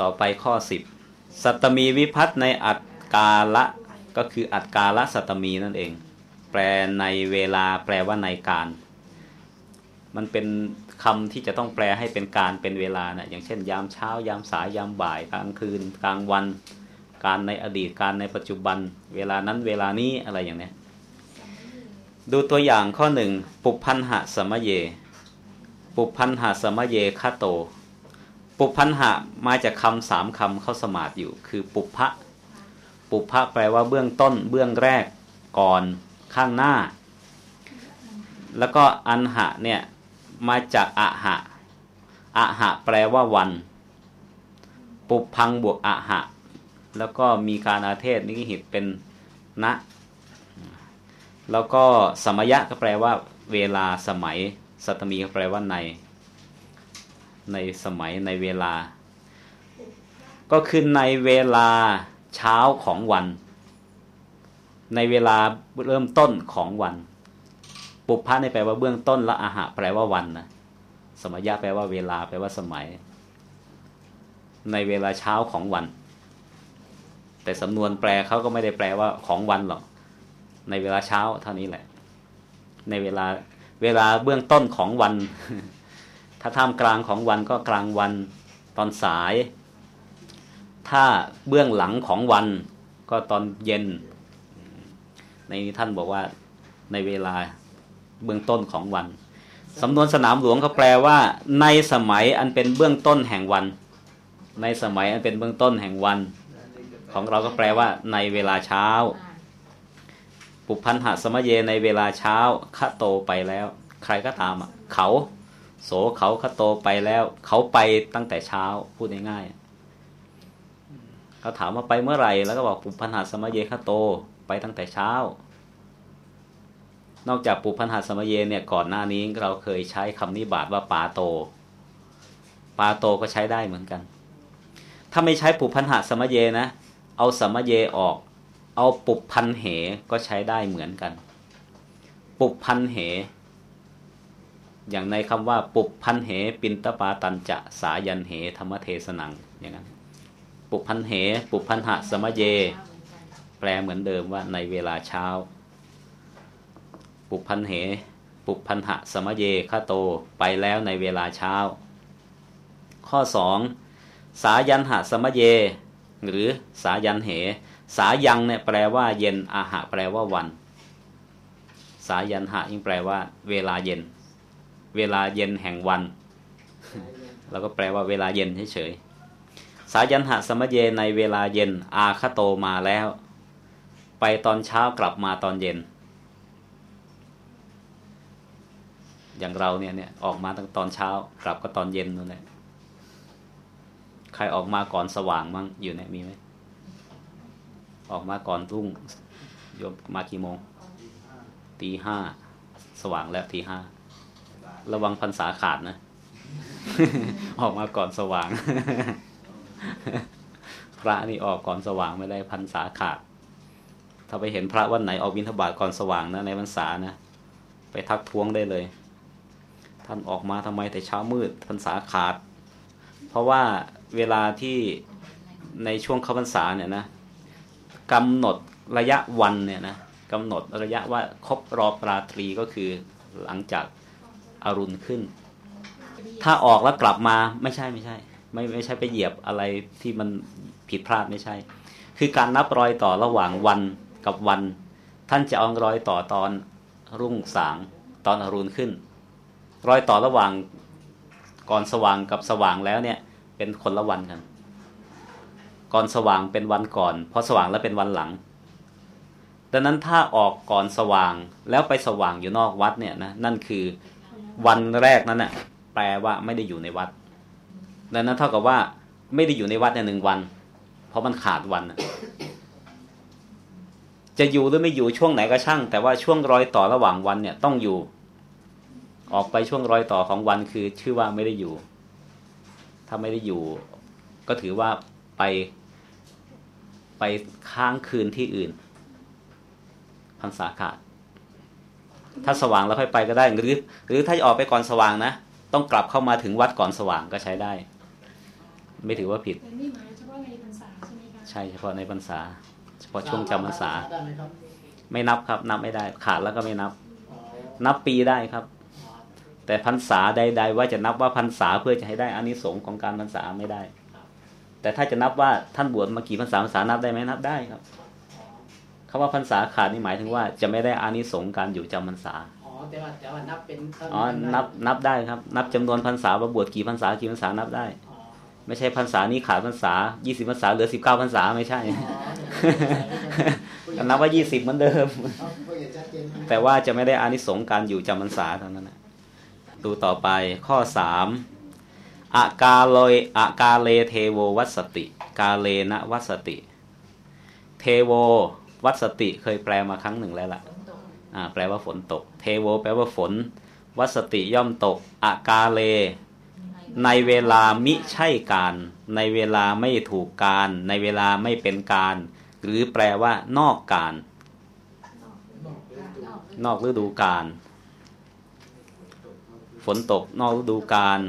ต่อไปข้อสิบสัตมีวิพัฒในอัตกาละก็คืออัตกาละสัตมีนั่นเอง แปลในเวลาแปลว่าในการ มันเป็นคำที่จะต้องแปลให้เป็นการเป็นเวลานะอย่างเช่น ยามเช้ายามสายยามบ่ายกลางคืน กลางวัน การในอดีตการในปัจจุบัน เวลานั้นเวลานี้อะไรอย่างนี้ดูตัวอย่างข้อหนึ่งปุพันหะสมเย ปุพันหะสมเยคาโต ปุพันหะมาจากคำสามคำเข้าสมาธิอยู่ คือปุพะปุพะแปลว่าเบื้องต้น เบื้องแรกก่อนข้างหน้า แล้วก็อันหะเนี่ยมาจากอะหะอะหะแปลว่าวัน ปุพังบวกอะหะ แล้วก็มีการอาเทศนิหิตเป็นณแล้วก็สมยะก็แปลว่า เวลาสมัย สัตมีก็แปลว่าใน ในสมัยในเวลา ก็คือในเวลาเช้าของวัน ในเวลาเริ่มต้นของวัน ปุพพะในแปลว่าเบื้องต้นและอาหะแปลว่าวันนะสมัยยะแปลว่าเวลาแปลว่าสมัย ในเวลาเช้าของวัน แต่สำนวนแปลเขาก็ไม่ได้แปลว่าของวันหรอกในเวลาเช้าเท่านี้แหละ ในเวลาเวลาเบื้องต้นของวัน ถ้าท่ามกลางของวันก็กลางวันตอนสาย ถ้าเบื้องหลังของวันก็ตอนเย็น ในนี้ท่านบอกว่าในเวลาเบื้องต้นของวัน สำนวนสนามหลวงเขาแปลว่า ในสมัยอันเป็นเบื้องต้นแห่งวัน ในสมัยอันเป็นเบื้องต้นแห่งวัน ของเราก็แปลว่า ในเวลาเช้า ปุพันหะสมเยในเวลาเช้าขะโตไปแล้ว ใครก็ตามอะเขา โสเขาขะโตไปแล้ว เขาไปตั้งแต่เช้าพูดง่ายๆเขาถามว่าไปเมื่อไหร่ แล้วก็บอกปุพันหะสมเยขะโตไปตั้งแต่เช้า นอกจากปุพันหะสมเยเนี่ยก่อนหน้านี้เราเคยใช้คำนิบาตว่าปาโต ปาโตก็ใช้ได้เหมือนกัน ถ้าไม่ใช้ปุพันหะสมเยนะ เอาสมเยออก เอาปุบพันเหก็ใช้ได้เหมือนกัน ปุบพันเห อย่างในคำว่าปุบพันเหปินตปาตันจะสายันเหธรรมเทศนังอย่างนั้นปุบพันเหปุบพันหะสมเย แปลเหมือนเดิมว่าในเวลาเช้า ปุบพันเหปุบพันหะสมเยคาโตไปแล้วในเวลาเช้า ข้อสองสายันหะสมเย หรือสายันเห สายังเนี่ยแปลว่าเย็นอาหะแปลว่าวัน สายันหะยิ่งแปลว่า เวลาเย็น เวลาเย็นแห่งวันเราก็แปลว่าเวลาเย็นเฉยๆสายันหะสมเยในเวลาเย็น อาคโตมาแล้ว ไปตอนเช้ากลับมาตอนเย็น อย่างเราเนี่ยเนี่ยออกมาตั้งตอนเช้ากลับก็ตอนเย็นนั่นแหละใครออกมาก่อนสว่างมั้งอยู่เนี่ยมีไหมออกมาก่อนรุ่งโยมมากี่โมงตีห้าสว่างแล้วตีห้า ระวังพรรษาขาดนะ ออกมาก่อนสว่าง พระนี่ออกก่อนสว่างไม่ได้พรรษาขาด ถ้าไปเห็นพระวันไหนออกบิณฑบาตก่อนสว่างนะในพรรษานะ ไปทักท้วงได้เลย ท่านออกมาทำไมแต่เช้ามืดพรรษาขาด เพราะว่าเวลาที่ในช่วงเข้าพรรษาเนี่ยนะกำหนดระยะวันเนี่ยนะกำหนดระยะว่าครบรอบราตรีก็คือหลังจาก อรุณขึ้น ถ้าออกแล้วกลับมาไม่ใช่ไม่ใช่ ไม่ไม่ใช่ไปเหยียบอะไรที่มันผิดพลาดไม่ใช่ คือการนับรอยต่อระหว่างวันกับวัน ท่านจะเอารอยต่อตอนรุ่งสางตอนอรุณขึ้น รอยต่อระหว่างก่อนสว่างกับสว่างแล้วเนี่ย เป็นคนละวันกัน ก่อนสว่างเป็นวันก่อน พอสว่างแล้วเป็นวันหลังดังนั้นถ้าออกก่อนสว่างแล้วไปสว่างอยู่นอกวัดเนี่ยนะนั่นคือ วันแรกนั้นน่ะ แปลว่าไม่ได้อยู่ในวัดดังนั้นเท่ากับว่าไม่ได้อยู่ในวัดในหนึ่งวัน เพราะมันขาดวันจะอยู่หรือไม่อยู่ช่วงไหนก็ช่าง แต่ว่าช่วงรอยต่อระหว่างวันเนี่ยต้องอยู่ ออกไปช่วงรอยต่อของวันคือ ชื่อว่าไม่ได้อยู่ ถ้าไม่ได้อยู่ ก็ถือว่าไป ไปค้างคืนที่อื่นพรรษาขาด ถ้าสว่างแล้วค่อยไปก็ได้ หรือ หรือถ้าจะออกไปก่อนสว่างนะ ต้องกลับเข้ามาถึงวัดก่อนสว่างก็ใช้ได้ ไม่ถือว่าผิดแต่นี่หมายเฉพาะในพรรษาใช่ไหมคะใช่เฉพาะในพรรษา เฉพาะช่วงจำพรรษาได้ไหมครับไม่นับครับ นับไม่ได้ ขาดแล้วก็ไม่นับอ๋อนับปีได้ครับอ๋อแต่พรรษาใด ๆ ว่าจะนับว่าพรรษาเพื่อจะให้ได้อานิสงส์ของการพรรษาไม่ได้ แต่ถ้าจะนับว่าท่านบวชมากี่พรรษาพรรษานับได้ไหมนับได้ครับ คำว่าพรรษาขาดนี่หมายถึงว่าจะไม่ได้อานิสงส์การอยู่จำพรรษาอ๋อแต่ว่าแต่ว่านับเป็นเท่าอ๋อนับนับได้ครับ นับจำนวนพรรษาว่าบวชกี่พรรษากี่พรรษานับได้อ๋อไม่ใช่พรรษานี้ขาดพรรษา20พรรษาเหลือ19พรรษาไม่ใช่อ๋อนับว่า20เหมือนเดิมเอาเพื่อจะชัดเจนครับแต่ว่าจะไม่ได้อานิสงส์การอยู่จำพรรษาเท่านั้นนะดูต่อไปข้อสามอากาโลยอากาเลเทโววัสติ กาเลนะวัสติ เทโว วัสติเคยแปลมาครั้งหนึ่งแล้วล่ะอ่าแปลว่าฝนตก เทโว แปลว่าฝน วัสติย่อมตก อากาเล ในเวลามิใช่การ ในเวลาไม่ถูกการ ในเวลาไม่เป็นการ หรือแปลว่านอกการ นอกฤดูกาลฝนตกนอกฤดูกาล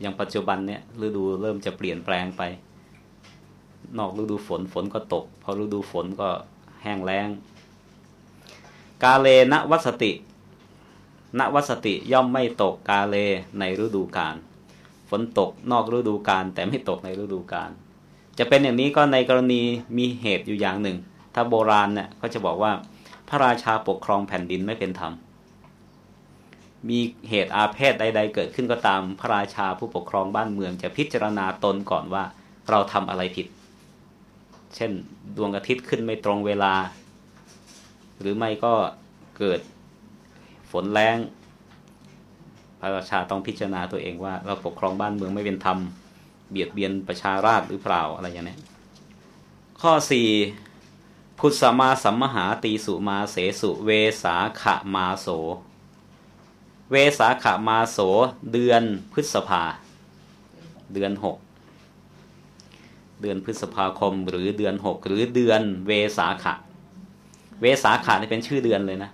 อย่างปัจจุบันเนี่ยฤดูเริ่มจะเปลี่ยนแปลงไป นอกฤดูฝนฝนก็ตก พอฤดูฝนก็แห้งแล้ง กาเลณวัสติณวัสติย่อมไม่ตกกาเลในฤดูกาลฝนตกนอกฤดูกาลแต่ไม่ตกในฤดูกาลจะเป็นอย่างนี้ก็ในกรณีมีเหตุอยู่อย่างหนึ่ง ถ้าโบราณเนี่ยเขาจะบอกว่าพระราชาปกครองแผ่นดินไม่เป็นธรรม มีเหตุอาเพศใด ๆ เกิดขึ้นก็ตามพระราชาผู้ปกครองบ้านเมือง จะพิจารณาตนก่อนว่าเราทำอะไรผิด เช่นดวงอาทิตย์ขึ้นไม่ตรงเวลา หรือไม่ก็เกิดฝนแรงพระราชาต้องพิจารณาตัวเองว่า เราปกครองบ้านเมืองไม่เป็นธรรม เบียดเบียนประชาราษฎรหรือเปล่าอะไรอย่างนี้ข้อสี่พุทธมาสัมมหาตีสุมาเสสุเวสาขะมาโส เวสาขะมาโส เดือนพฤษภา เดือนหก เดือนพฤษภาคม หรือเดือนหกหรือเดือนเวสาขะ เวสาขะนี่เป็นชื่อเดือนเลยนะ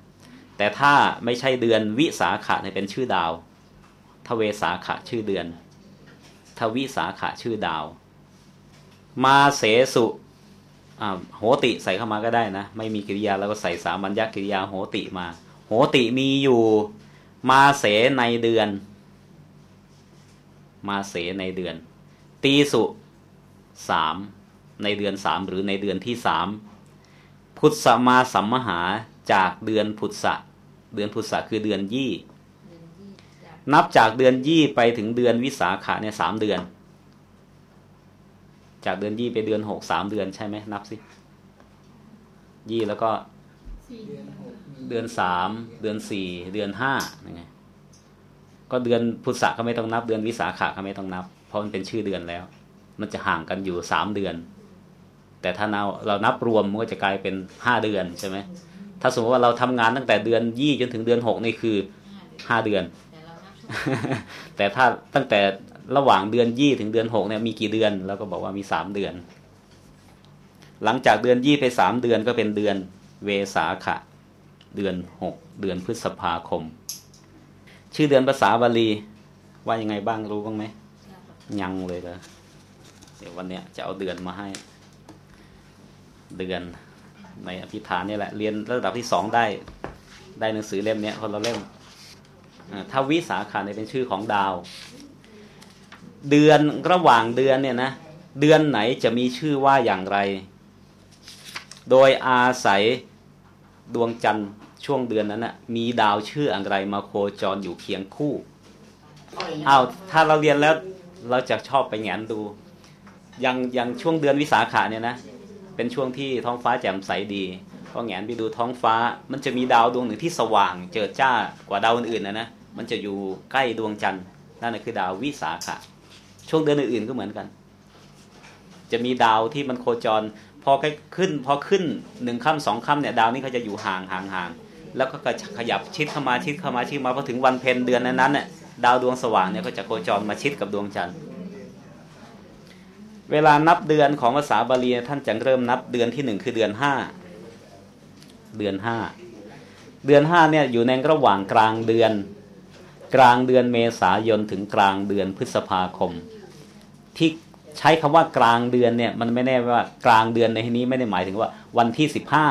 แต่ถ้าไม่ใช่เดือนวิสาขะนี่เป็นชื่อดาวถ้าเวสาขะชื่อเดือนถ้าวิสาขะชื่อดาว มาเสสุโหติใส่เข้ามาก็ได้นะ ไม่มีกิริยาแล้วก็ใส่สามัญญกิริยาโหติมา โหติมีอยู่ มาเสในเดือน มาเสในเดือน ตีสุ สามในเดือนสามหรือในเดือนที่สามพุทธมาสัมมหาจากเดือนพุทธะเดือนพุทธะคือเดือนยี่ นับจากเดือนยี่ไปถึงเดือนวิสาขะเนี่ยสามเดือน จากเดือนยี่ไปเดือนหกสามเดือนใช่ไหมนับสิยี่แล้วก็สี่เดือนหกมีเดือนสามเดือนสี่เดือนห้ายังไงก็เดือนพุทธะก็ไม่ต้องนับ เดือนวิสาขะก็ไม่ต้องนับ เพราะมันเป็นชื่อเดือนแล้ว มันจะห่างกันอยู่สามเดือน แต่ถ้าเราเรานับรวมมันก็จะกลายเป็นห้าเดือนใช่ไหมถ้าสมมติว่าเราทำงานตั้งแต่เดือนยี่จนถึงเดือนหกนี่คือห้าเดือน แต่ถ้าตั้งแต่ระหว่างเดือนยี่ถึงเดือนหกเนี่ยมีกี่เดือนแล้วก็บอกว่ามีสามเดือน หลังจากเดือนยี่ไปสามเดือนก็เป็นเดือนเวสาขะ เดือนหกเดือนพฤษภาคม ชื่อเดือนภาษาบาลีว่ายังไงบ้างรู้บ้างไหมยังเลยเหรอ เดี๋ยววันเนี้ยจะเอาเดือนมาให้ เดือนในอภิธานนี่แหละ เรียนระดับที่สองได้ ได้หนังสือเล่มเนี้ยคนละเล่มถ้าวิสาขาเนี่ยเป็นชื่อของดาว เดือนระหว่างเดือนเนี่ยนะเดือนไหนจะมีชื่อว่าอย่างไร โดยอาศัยดวงจันทร์ช่วงเดือนนั้นนะมีดาวชื่ออะไรมาโคจรอยู่เคียงคู่อ้าวถ้าเราเรียนแล้วเราจะชอบไปแงนดู อย่างอย่างช่วงเดือนวิสาขะเนี่ยนะเป็นช่วงที่ท้องฟ้าแจ่มใสดีพอแงนไปดูท้องฟ้ามันจะมีดาวดวงหนึ่งที่สว่าง เจิดจ้ากว่าดาวอื่นๆนะนะมันจะอยู่ใกล้ดวงจันทร์นั่นนะคือดาววิสาขะช่วงเดือนอื่นๆก็เหมือนกัน จะมีดาวที่มันโคจร พอใกล้ขึ้น พอขึ้นหนึ่งค่ำสองค่ำเนี่ยดาวนี้เขาจะอยู่ห่างห่างห่างแล้วก็ขยับชิดเข้ามาชิดเข้ามาชิดมาพอถึงวันเพ็ญเดือนนั้นๆเนี่ยดาวดวงสว่างเนี่ยก็จะโคจรมาชิดกับดวงจันทร์ เวลานับเดือนของภาษาบาลีท่านจะเริ่มนับเดือนที่หนึ่งคือเดือนห้าเดือนห้าเดือนห้าเนี่ยอยู่ในระหว่างกลางเดือน กลางเดือนเมษายนถึงกลางเดือนพฤษภาคม ที่ใช้คำว่ากลางเดือนเนี่ยมันไม่แน่ว่ากลางเดือนในที่นี้ไม่ได้หมายถึงว่าวันที่สิบห้า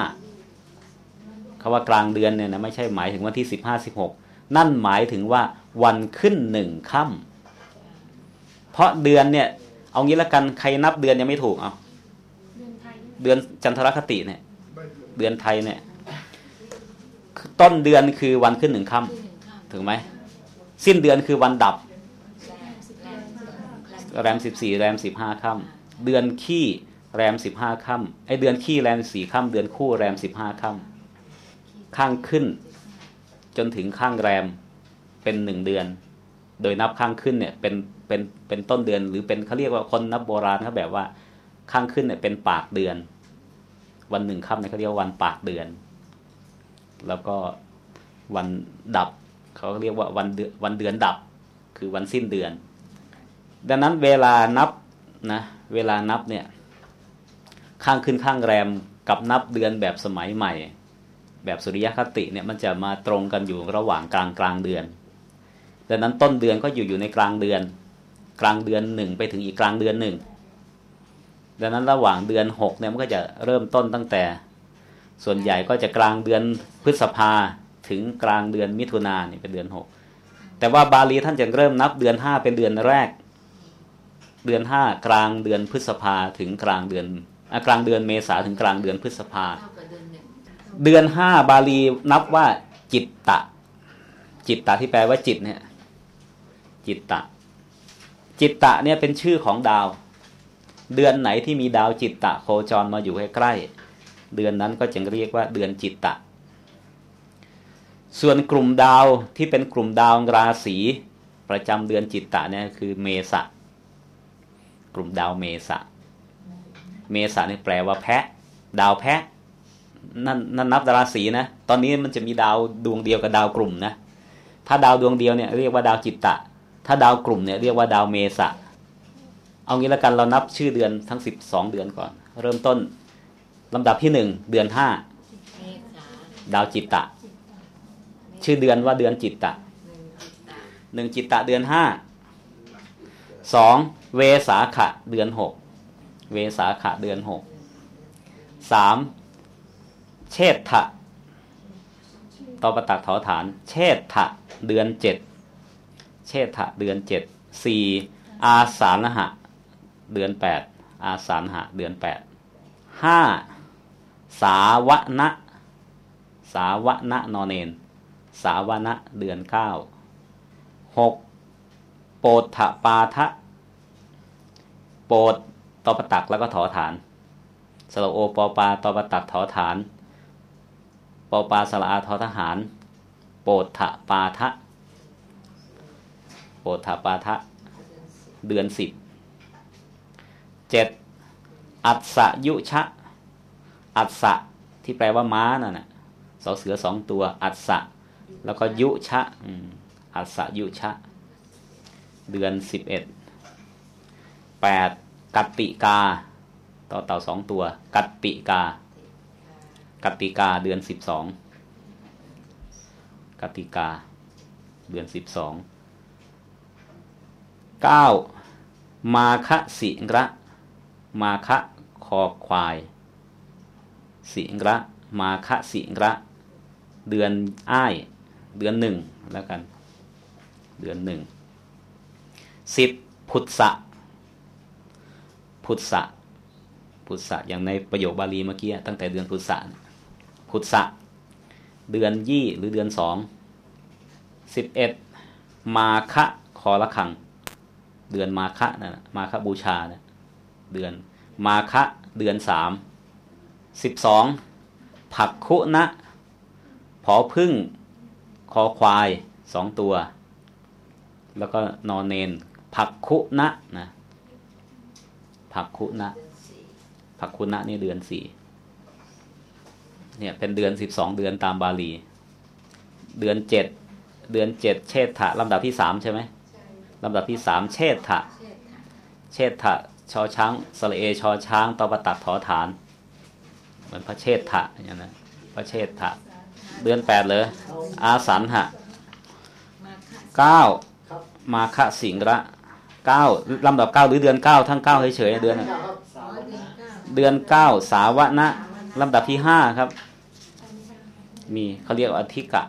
คำว่ากลางเดือนเนี่ยนะไม่ใช่หมายถึงวันที่สิบห้าสิบหกนั่นหมายถึงว่าวันขึ้นหนึ่งค่ำเพราะเดือนเนี่ย เอางี้ละกันใครนับเดือนยังไม่ถูกเอาเดือนไทยเดือนจันทรคติเนี่ย เดือนไทยเนี่ย ต้นเดือนคือวันขึ้นหนึ่งค่ำถึงไหมสิ้นเดือนคือวันดับ แรมสิบสี่แรมสิบห้าค่ำเดือนขี้แรมสิบห้าค่ำไอเดือนขี้แรมสี่ค่ำเดือนคู่แรมสิบห้าค่ำข้างขึ้น จนถึงข้างแรมเป็นหนึ่งเดือน โดยนับข้างขึ้นเนี่ย เป็น เป็นเป็นต้นเดือน หรือเป็นเขาเรียกว่าคนนับโบราณเขาแบบว่าข้างขึ้นเนี่ยเป็นปากเดือน วันหนึ่งค่ำเนี่ยเขาเรียกว่าวันปากเดือน แล้วก็วันดับเขาเรียกว่าวันเดือนวันเดือนดับ คือวันสิ้นเดือน ดังนั้นเวลานับนะเวลานับเนี่ยข้างขึ้นข้างแรมกับนับเดือนแบบสมัยใหม่ แบบสุริยคติเนี่ยมันจะมาตรงกันอยู่ระหว่างกลางกลางเดือนดังนั้นต้นเดือนก็อยู่อยู่ในกลางเดือน กลางเดือนหนึ่งไปถึงอีกกลางเดือนหนึ่งดังนั้นระหว่างเดือนหกเนี่ยมันก็จะเริ่มต้นตั้งแต่ ส่วนใหญ่ก็จะกลางเดือนพฤษภาถึงกลางเดือนมิถุนาเนี่ยเป็นเดือนหกแต่ว่าบาลีท่านจะเริ่มนับเดือนห้าเป็นเดือนแรก เดือนห้ากลางเดือนพฤษภาถึงกลางเดือนอะกลางเดือนเมษาถึงกลางเดือนพฤษภาเท่ากับเดือนหนึ่งเดือนห้าบาลีนับว่าจิตตะ จิตตะที่แปลว่าจิตเนี่ย จิตตะ จิตตะเนี่ยเป็นชื่อของดาว เดือนไหนที่มีดาวจิตตะโคจรมาอยู่ใกล้ๆเดือนนั้นก็จึงเรียกว่าเดือนจิตตะ ส่วนกลุ่มดาวที่เป็นกลุ่มดาวราศีประจำเดือนจิตตะเนี่ยคือเมษะกลุ่มดาวเมษะเมษะนี่แปลว่าแพะ ดาวแพะนั่นนั่นนับราศีนะ ตอนนี้มันจะมีดาวดวงเดียวกับดาวกลุ่มนะ ถ้าดาวดวงเดียวเนี่ยเรียกว่าดาวจิตตะ ถ้าดาวกลุ่มเนี่ยเรียกว่าดาวเมษะเอางี้ละกันเรานับชื่อเดือนทั้งสิบสองเดือนก่อน เริ่มต้นลำดับที่หนึ่งเดือนห้าดาวจิตตะ ชื่อเดือนว่าเดือนจิตตะหนึ่งจิตตะเดือนห้าสองเวสาขะเดือนหกเวสาขะเดือนหกสามเชษฐะตอประตักถอฐาน เชษฐะเดือนเจ็ด เชษฐะเดือนเจ็ดสี่อาสาฬหะเดือนแปดอาสาฬหะเดือนแปดห้าสาวนะสาวนะนอนเนน สาวนะเดือนเก้าหกโปธปาทะโปดตอประตักแล้วก็ถอฐาน สระโอปอปาตอประตักถอฐาน ปอปาสระอาทอทหาร โปธปาทะ ปธปาทะ เดือนสิบเจ็ดอัศสยุชะ อัศสะที่แปลว่าม้านั่นน่ะสอเสือสองตัว อัศสะแล้วก็ยุชะอัศยุชะ เดือนสิบเอ็ดแปดกัตติกา ต่อเต่าสองตัว กัตติกา กัตติกาเดือนสิบสองกัตติกา เดือนสิบสอง เก้ามาคะสิงระ มาคะคอควาย สิงระ มาคะสิงระ เดือนอ้าย เดือนหนึ่งแล้วกัน เดือนหนึ่งสิบพุทธะพุทธะพุทธะอย่างในประโยคบาลีเมื่อกี้ตั้งแต่เดือนพุทธะพุทธะเดือนยี่หรือเดือนสองสิบเอ็ดมาคะคอละคัง เดือนมาคะนะมาคะบูชานะเดือนมาคะเดือนสามสิบสองผักคุนะผอพึ่งคอควายสองตัว แล้วก็นอนเนน ผักคุนะนะผักคุนะผักคุนะนี่เดือนสี่เนี่ยเป็นเดือนสิบสองเดือนตามบาลี เดือนเจ็ดเดือนเจ็ดเชษฐะลำดับที่สามใช่ไหม ลำดับที่สามเชษฐะเชษฐะเชษฐะชอช้างสระเอชอช้างตอประตัดถอฐานเหมือนพระเชษฐะอย่างนั้นนะพระเชษฐะเดือนแปดเลยอาสันหะมาคะเก้าครับมาคะสิงระเก้าลำดับเก้าหรือเดือนเก้าทั้งเก้าเฉยๆเดือนอะครับอ๋อเดือนเก้าเดือนเก้าสาวนะลำดับที่ห้าครับ มีเขาเรียกว่าอธิกะ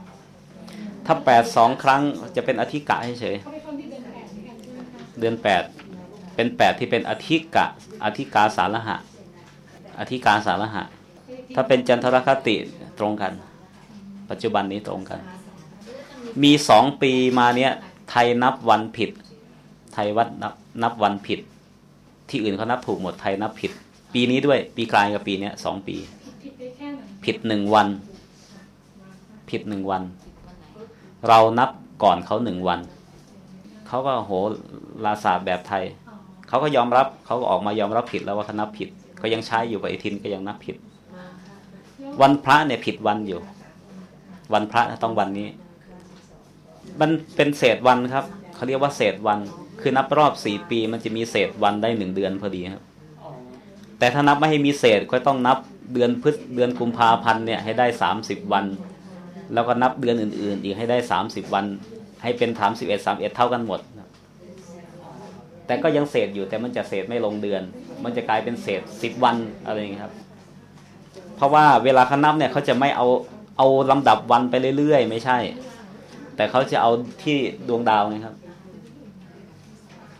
ถ้าแปดสองครั้งจะเป็นอธิกะเฉยเเดือนแปดเป็นแปดที่เป็นอธิกะอธิกาสารหะ อธิกาสารหะ ถ้าเป็นจันทรคติตรงกัน ปัจจุบันนี้ตรงกัน มีสองปีมาเนี้ยไทยนับวันผิด ไทยวัดนับนับวันผิด ที่อื่นเขานับถูกหมดไทยนับผิด ปีนี้ด้วยปีกลายกับปีเนี้ยสองปี ผิดหนึ่งวัน ผิดหนึ่งวันวันไหนเรานับก่อนเขาหนึ่งวัน เขาก็โหลาศาสตร์แบบไทย เขาก็ยอมรับเขาก็ออกมายอมรับผิดแล้วว่าเขานับผิด ก็ยังใช้อยู่ปฏิทินก็ยังนับผิด วันพระเนี่ยผิดวันอยู่ วันพระต้องวันนี้ มันเป็นเศษวันครับเขาเรียกว่าเศษวัน คือนับรอบสี่ปี มันจะมีเศษวันได้หนึ่งเดือนพอดีครับ แต่ถ้านับไม่ให้มีเศษก็ต้องนับเดือนพฤษเดือนกุมภาพันธ์เนี่ยให้ได้สามสิบวัน แล้วก็นับเดือนอื่น ๆ อีกให้ได้สามสิบวัน ให้เป็นสามสิบเอ็ดสามเอ็ดเท่ากันหมด แต่ก็ยังเศษอยู่แต่มันจะเศษไม่ลงเดือน มันจะกลายเป็นเศษสิบวันอะไรอย่างเงี้ยครับ เพราะว่าเวลาเขานับเนี่ยเขาจะไม่เอาเอาลำดับวันไปเรื่อยๆ ไม่ใช่ แต่เขาจะเอาที่ดวงดาวไงครับ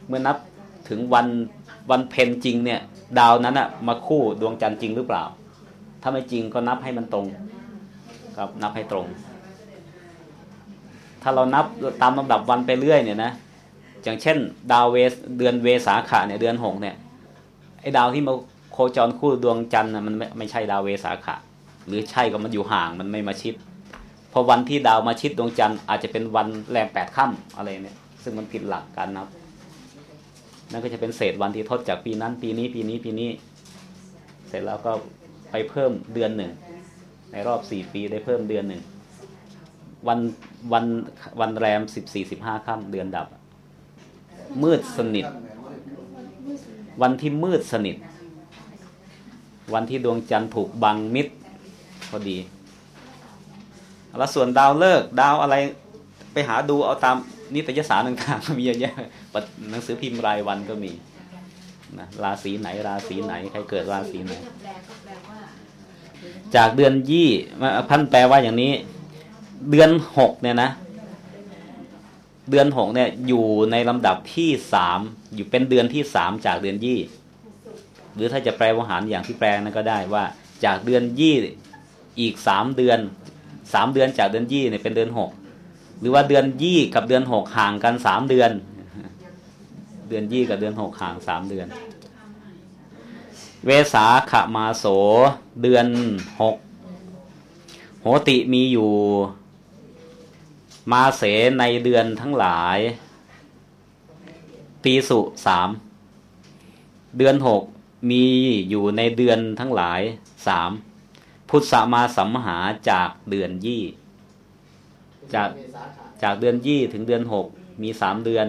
เมื่อนับถึงวันวันเพ็ญจริงเนี่ย ดาวนั้นอะมาคู่ดวงจันทร์จริงหรือเปล่า ถ้าไม่จริงก็นับให้มันตรง ครับนับให้ตรง ถ้าเรานับตามลำดับวันไปเรื่อยเนี่ยนะอย่างเช่น ดาวเวสเดือนเวสาขะเนี่ยเดือนหกเนี่ยไอ้ดาวที่มาโคจรคู่ดวงจันทร์น่ะมันไม่ไม่ใช่ดาวเวสาขะหรือใช่ก็มันอยู่ห่างมันไม่มาชิดพอวันที่ดาวมาชิดดวงจันทร์อาจจะเป็นวันแรมแปดค่ำอะไรเนี่ย ซึ่งมันผิดหลักการนับนั่นก็จะเป็นเศษวันที่ทดจากปีนั้น ปีนี้ปีนี้ปีนี้ เสร็จแล้วก็ไปเพิ่มเดือนหนึ่งในรอบสี่ปีได้เพิ่มเดือนหนึ่ง วันวันวันแรมสิบสี่สิบห้าค่ำเดือนดับ มืดสนิท วันที่มืดสนิท วันที่ดวงจันทร์ถูกบังมิดพอดี แล้วส่วนดาวเลิกดาวอะไรไปหาดูเอาตามนิตยสารต่างๆมีเยอะแยะหนังสือพิมพ์รายวันก็มีนะราศีไหน ราศีไหน ใครเกิดราศีไหน จากเดือนยี่พันแปลว่าอย่างนี้ เดือนหกเนี่ยนะ เดือนหกเนี่ย อยู่ในลำดับที่สามอยู่เป็นเดือนที่สามจากเดือนยี่ หรือถ้าจะแปลวหารอย่างที่แปลนั้นก็ได้ว่า จากเดือนยี่อีกสามเดือนสามเดือนจากเดือนยี่เนี่ยเป็นเดือนหกหรือว่าเดือนยี่กับเดือนหกห่างกันสามเดือน เดือนยี่กับเดือนหกห่างสามเดือน เวสาขมาโส เดือนหกโหติมีอยู่ มาเสในเดือนทั้งหลาย ปีสุสามเดือนหกมีอยู่ในเดือนทั้งหลายสามพุทธมาสัมหาจากเดือนยี่ จากเมษาขาจากเดือนยี่ถึงเดือนหกมีสามเดือน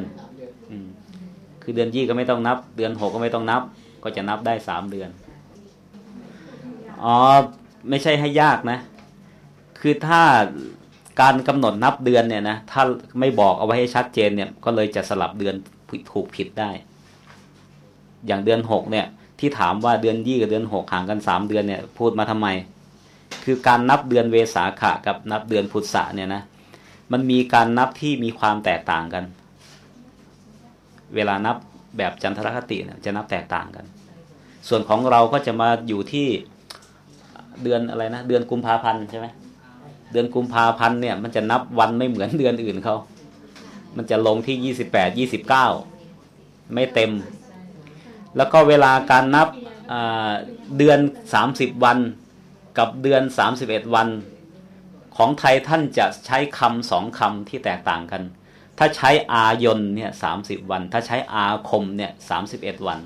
คือเดือนยี่ก็ไม่ต้องนับ เดือนหกก็ไม่ต้องนับ ก็จะนับได้สามเดือนอ๋อไม่ใช่ให้ยากนะ คือถ้า การกำหนดนับเดือนเนี่ยนะถ้าไม่บอกเอาไว้ให้ชัดเจนเนี่ย ก็เลยจะสลับเดือนถูกผิดได้ อย่างเดือนหกเนี่ย ที่ถามว่าเดือนยี่กับเดือนหกห่างกันสามเดือนเนี่ย พูดมาทำไม คือการนับเดือนเวสาขะกับนับเดือนพุทธะเนี่ยนะมันมีการนับที่มีความแตกต่างกัน เวลานับแบบจันทรคติเนี่ยจะนับแตกต่างกัน ส่วนของเราก็จะมาอยู่ที่เดือนอะไรนะ เดือนกุมภาพันธ์ใช่ไหม เดือนกุมภาพันธ์เนี่ย มันจะนับวันไม่เหมือนเดือนอื่นเขา มันจะลงที่ยี่สิบแปดยี่สิบเก้าไม่เต็ม แล้วก็เวลาการนับเดือนสามสิบวัน กับเดือนสามสิบเอ็ดวัน ของไทยท่านจะใช้คำสองคำที่แตกต่างกัน ถ้าใช้อายนเนี่ยสามสิบวัน ถ้าใช้อาคมเนี่ยสามสิบเอ็ดวัน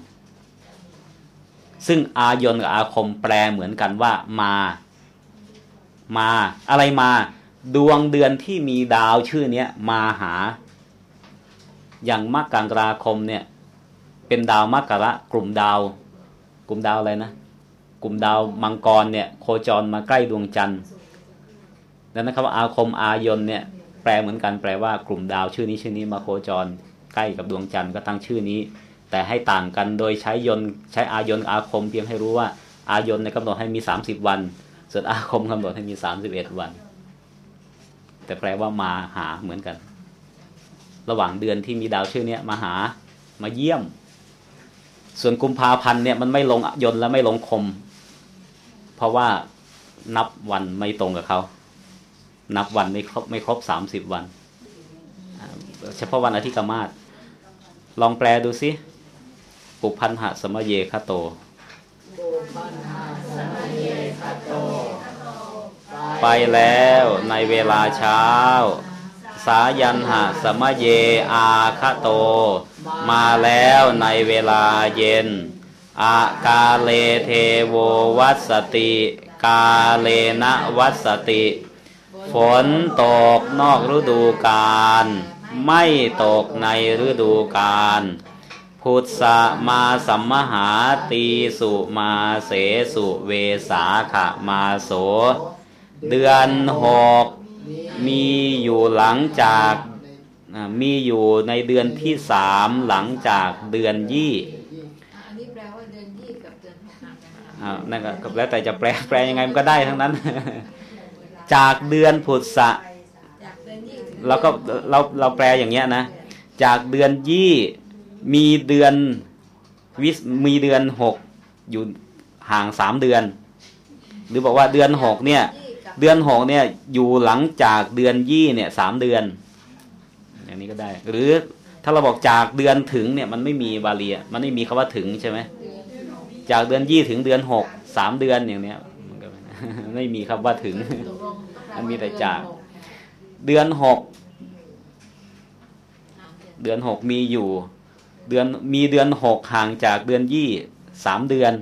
ซึ่งอายนกับอาคมแปลเหมือนกันว่ามา มาอะไรมา ดวงเดือนที่มีดาวชื่อเนี้ยมาหา อย่างมกราคมเนี่ย เป็นดาวมกระกลุ่มดาว กลุ่มดาวอะไรนะกลุ่มดาวมังกรเนี่ย โคจรมาใกล้ดวงจันทร์ดังนั้นคำว่าอาคมอายนเนี่ย แปลเหมือนกันแปลว่ากลุ่มดาวชื่อนี้ชื่อนี้มาโคจร ใกล้กับดวงจันทร์ก็ตั้งชื่อนี้ แต่ให้ต่างกันโดยใช้ยนใช้อายน์อาคมเพียงให้รู้ว่าอายน์ในกำหนดให้มีสามสิบวัน ส่วนอาคมกำหนดให้มีสามสิบเอ็ดวัน แต่แปลว่ามาหาเหมือนกัน ระหว่างเดือนที่มีดาวชื่อเนี้ยมาหามาเยี่ยม ส่วนกุมภาพันธ์เนี่ยมันไม่ลงยนและไม่ลงคม เพราะว่านับวันไม่ตรงกับเขา นับวันไม่ครบไม่ครบสามสิบวัน เฉพาะวันอาทิตย์กมาศลองแปลดูสิปุพันหะสมะเยคโตปุปันหะเยคโต ไปแล้วในเวลาเช้า สายันหะสมะเยอาคโต มาแล้วในเวลาเย็น อากาเลเทโววัสติ กาเลนะวัสติ ฝนตกนอกฤดูกาลไม่ตกในฤดูกาล พุทธะมาสัมมหาตีสุมาเสสุเวสาขะมาโส เดือนหกมีอยู่หลังจากอ่ามีอยู่ในเดือนที่สามหลังจากเดือนยี่อันนี้แปลว่าเดือนยี่กับเดือนหกห่างกันนะอ่านั่นก็แล้วแต่จะแปลแปลยังไงมันก็ได้ทั้งนั้น จากเดือนพุทธะจากเดือนยี่ถึงเราก็เราเราแปลอย่างเงี้ยนะ จากเดือนยี่ มีเดือนวิสมีเดือนหกอยู่ห่างสามเดือน หรือบอกว่าเดือนหกเนี่ย เดือนหกเนี่ยอยู่หลังจากเดือนยี่เนี่ยสามเดือน อย่างนี้ก็ได้ หรือถ้าเราบอกจากเดือนถึงเนี่ยมันไม่มีบาลีมันไม่มีคำว่าถึงใช่ไหมจากเดือนยี่ถึงเดือนหกสามเดือนอย่างเนี้ยมันก็ไม่มีคำว่าถึงมันมีแต่จาก เดือนหกเดือนหกมีอยู่ เดือนมีเดือนหกห่างจากเดือนยี่สามเดือน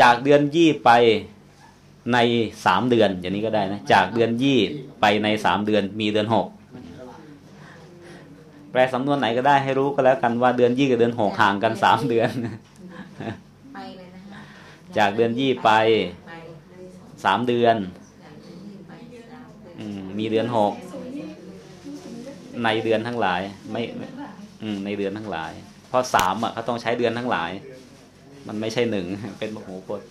จากเดือนยี่ไปในสามเดือน อย่างนี้ก็ได้นะ จากเดือนยี่ไปในสามเดือน มีเดือนหกแปลสำนวนไหนก็ได้ให้รู้ก็แล้วกันว่าเดือนยี่กับเดือนหกห่างกันสามเดือนไปเลยนะฮะจากเดือนยี่ไปไปสามเดือนจากเดือนยี่ไปสามเดือนอืมมีเดือนหก ในเดือนทั้งหลายไม่ไม่อืมในเดือนทั้งหลาย เพราะสามอะเขาต้องใช้เดือนทั้งหลาย มันไม่ใช่หนึ่งเป็นมโหพจน์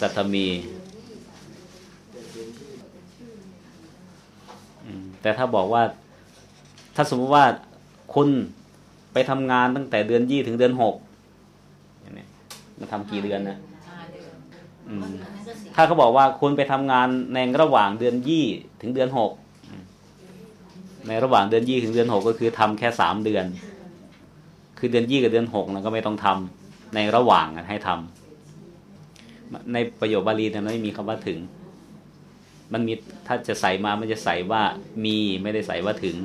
สัทธมีอืมแต่ถ้าบอกว่า ถ้าสมมติว่าคุณไปทำงานตั้งแต่เดือนยี่ถึงเดือนหกอย่างเนี้ยมันทำกี่เดือนนะห้าเดือนอืมอันนั้นก็สี่ถ้าเขาบอกว่าคุณไปทำงานในระหว่างเดือนยี่ถึงเดือนหก ในระหว่างเดือนยี่ถึงเดือนหกก็คือทำแค่สามเดือน คือเดือนยี่กับเดือนหกนะก็ไม่ต้องทำในระหว่างให้ทำในประโยคบาลีเนี่ยไม่มีคำว่าถึง มันมีถ้าจะใส่มามันจะใส่ว่ามีไม่ได้ใส่ว่าถึง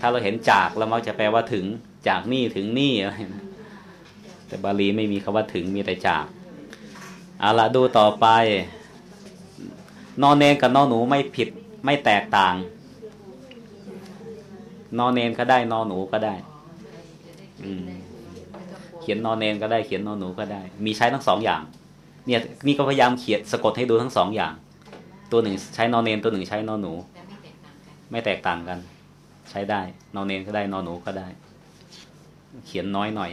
ถ้าเราเห็นจากเรามักจะแปลว่าถึง จากนี่ถึงนี่อะไรนะแต่บาลีไม่มีคำว่าถึงมีแต่จากเอาละดูต่อไป นอนเนนกับนอนหนูไม่ผิด ไม่แตกต่าง นอนเนนก็ได้ นอนหนูก็ได้ อืมเขียนนอนเนนก็ได้เขียนนอนหนูก็ได้ มีใช้ทั้งสองอย่าง เนี่ยนี่ก็พยายามเขียนสะกดให้ดูทั้งสองอย่าง ตัวหนึ่งใช้นอนเนนตัวหนึ่งใช้นอนหนู ไม่แตกต่างกัน ใช้ได้ นอนเนนก็ได้นอนหนูก็ได้ เขียนน้อยหน่อย